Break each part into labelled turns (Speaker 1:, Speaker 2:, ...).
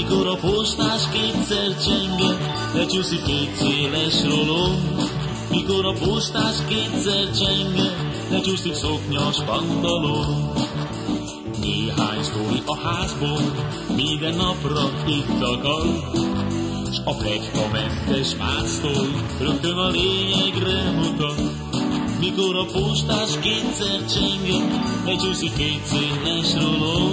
Speaker 1: mikor a postás kétszer csenge, lecsúszik két széles rolom. Mikor a postás kétszer csenge, lecsúszik szoknyas pantalon. Néhány sztori a házból, minden napra itt akar, s a mentes másztól rögtön a lényegre mutat. Mikor a postás kétszer csenge, lecsúszik két széles roló.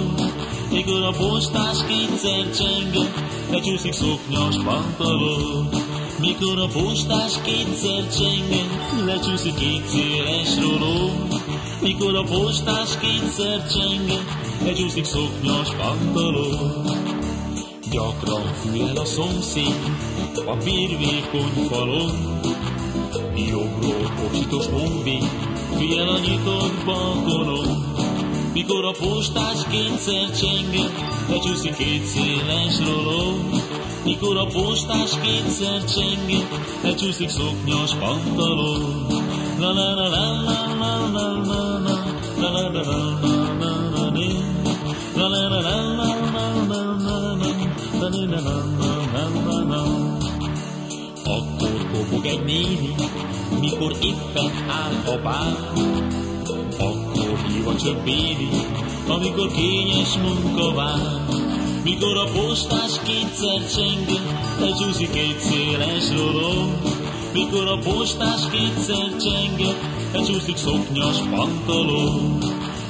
Speaker 1: Mikor a postás kétszer csenge, lecsúszik szoknyas pantalon. Mikor a postás kétszer csenge, lecsúszik két széles roló. Mikor a postás kétszer csenge, lecsúszik szoknyas pantalon. Gyakran fülel a szomszéd, a vékony falon, Jobbról pocsitos honvéd, fiel a nyitott balkonon. Mikor a postás kétszer csenge, lecsúszik két széles roló. Mikor a postás kétszer csenge, lecsúszik. La la la la la la la la la la la la la la la la la la la la akkor kopog egy néni, mikor éppen áll a bár. A csöppéni, amikor kényes munka vár. Mikor a postás kétszer csenge, lecsúszik egy széles roló. Mikor a postás kétszer csenge, lecsúszik szoknyas pantaló.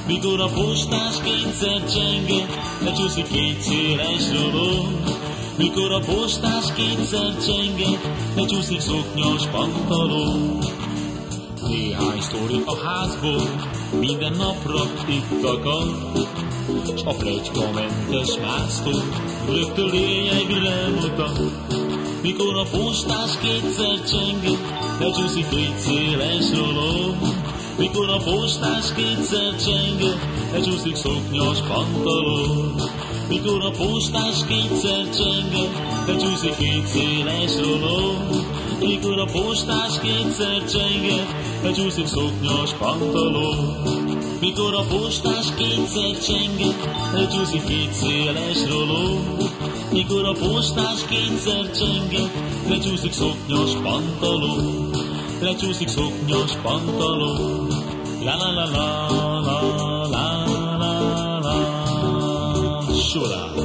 Speaker 1: Mikor a postás kétszer csenge, lecsúszik két széles roló. Mikor a postás kétszer csenge, lecsúszik szoknyas pantaló. Néhány sztori a házból, minden napra itt akad, s a mentes másztó rögtön lényegre mutat. Mikor a postás kétszer csenge, lecsúszik két széles roló. Mikor a postás kétszer csenge, lecsúszik szoknyas pantaló. Mikor a postás kétszer csenge, becsúszik két széles roló. Mikor a postás kétszer csenge, becsúszik szoknyas pantaló. Mikor a postás kétszer csenge, lecsúszik két széles roló. Mikor a postás kétszer csenge, lecsúszik szoknyas pantaló. Lecsúszik szoknyas pantaló. La la la la la la la la. Chora.